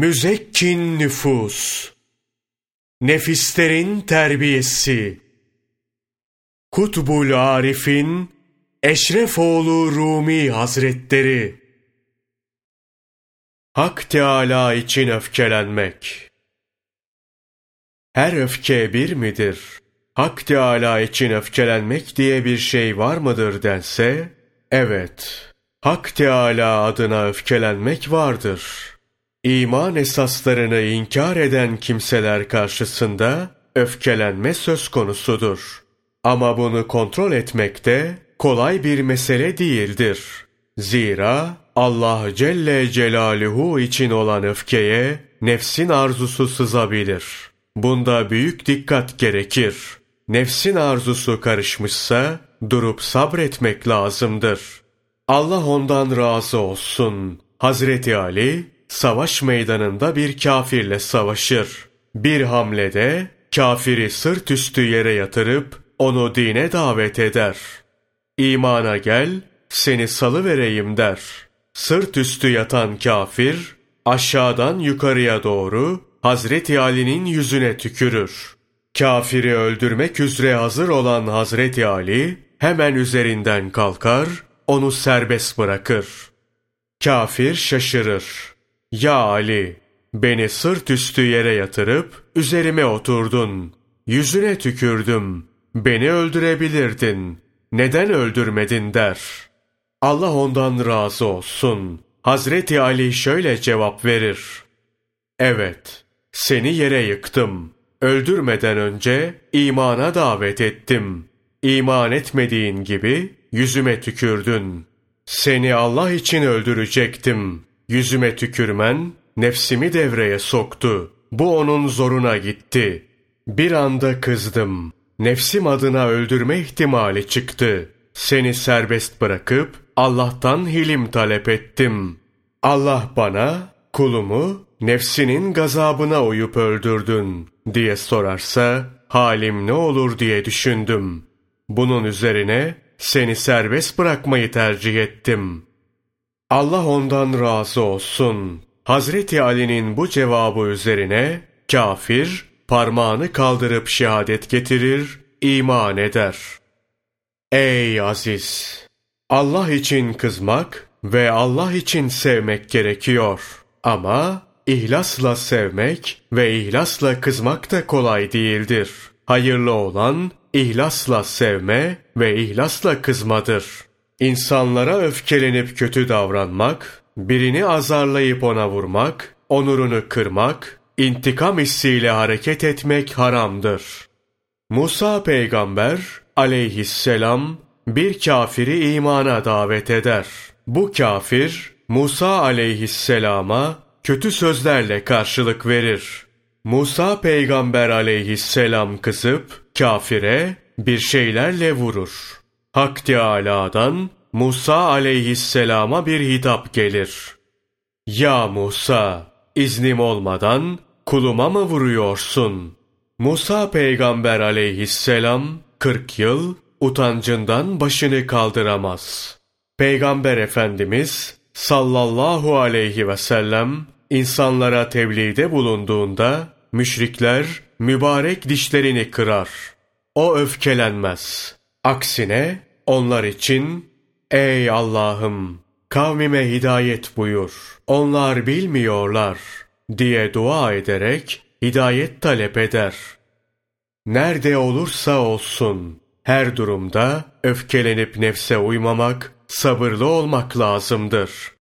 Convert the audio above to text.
Müzekkin nüfus, nefislerin terbiyesi, Kutbul Arif'in Eşrefoğlu Rumi Hazretleri, Hak Teâlâ için öfkelenmek. Her öfke bir midir? Hak Teâlâ için öfkelenmek diye bir şey var mıdır dense, evet, Hak Teâlâ adına öfkelenmek vardır. İman esaslarını inkar eden kimseler karşısında öfkelenme söz konusudur. Ama bunu kontrol etmek de kolay bir mesele değildir. Zira Allah Celle Celaluhu için olan öfkeye nefsin arzusu sızabilir. Bunda büyük dikkat gerekir. Nefsin arzusu karışmışsa durup sabretmek lazımdır. Allah ondan razı olsun. Hazreti Ali savaş meydanında bir kafirle savaşır. Bir hamlede kafiri sırt üstü yere yatırıp onu dine davet eder. İmana gel, seni salı vereyim der. Sırt üstü yatan kafir, aşağıdan yukarıya doğru Hazreti Ali'nin yüzüne tükürür. Kafiri öldürmek üzere hazır olan Hazreti Ali, hemen üzerinden kalkar, onu serbest bırakır. Kafir şaşırır. Ya Ali, beni sırt üstü yere yatırıp üzerime oturdun. Yüzüne tükürdüm. Beni öldürebilirdin. Neden öldürmedin der. Allah ondan razı olsun. Hazreti Ali şöyle cevap verir. Evet, seni yere yıktım. Öldürmeden önce imana davet ettim. İman etmediğin gibi yüzüme tükürdün. Seni Allah için öldürecektim. Yüzüme tükürmen nefsimi devreye soktu. Bu onun zoruna gitti. Bir anda kızdım. Nefsim adına öldürme ihtimali çıktı. Seni serbest bırakıp Allah'tan hilim talep ettim. Allah bana kulumu nefsinin gazabına uyup öldürdün diye sorarsa halim ne olur diye düşündüm. Bunun üzerine seni serbest bırakmayı tercih ettim.'' Allah ondan razı olsun. Hazreti Ali'nin bu cevabı üzerine kafir parmağını kaldırıp şehadet getirir, iman eder. Ey aziz! Allah için kızmak ve Allah için sevmek gerekiyor. Ama ihlasla sevmek ve ihlasla kızmak da kolay değildir. Hayırlı olan ihlasla sevme ve ihlasla kızmadır.'' İnsanlara öfkelenip kötü davranmak, birini azarlayıp ona vurmak, onurunu kırmak, intikam hissiyle hareket etmek haramdır. Musa peygamber aleyhisselam bir kafiri imana davet eder. Bu kafir Musa aleyhisselama kötü sözlerle karşılık verir. Musa peygamber aleyhisselam kızıp kafire bir şeylerle vurur. Hak Teâlâ'dan Musa aleyhisselama bir hitap gelir. Ya Musa, iznim olmadan kuluma mı vuruyorsun? Musa peygamber aleyhisselam 40 yıl utancından başını kaldıramaz. Peygamber Efendimiz sallallahu aleyhi ve sellem insanlara tebliğde bulunduğunda müşrikler mübarek dişlerini kırar. O öfkelenmez. Aksine onlar için ey Allah'ım kavmime hidayet buyur. Onlar bilmiyorlar diye dua ederek hidayet talep eder. Nerede olursa olsun her durumda öfkelenip nefse uymamak, sabırlı olmak lazımdır.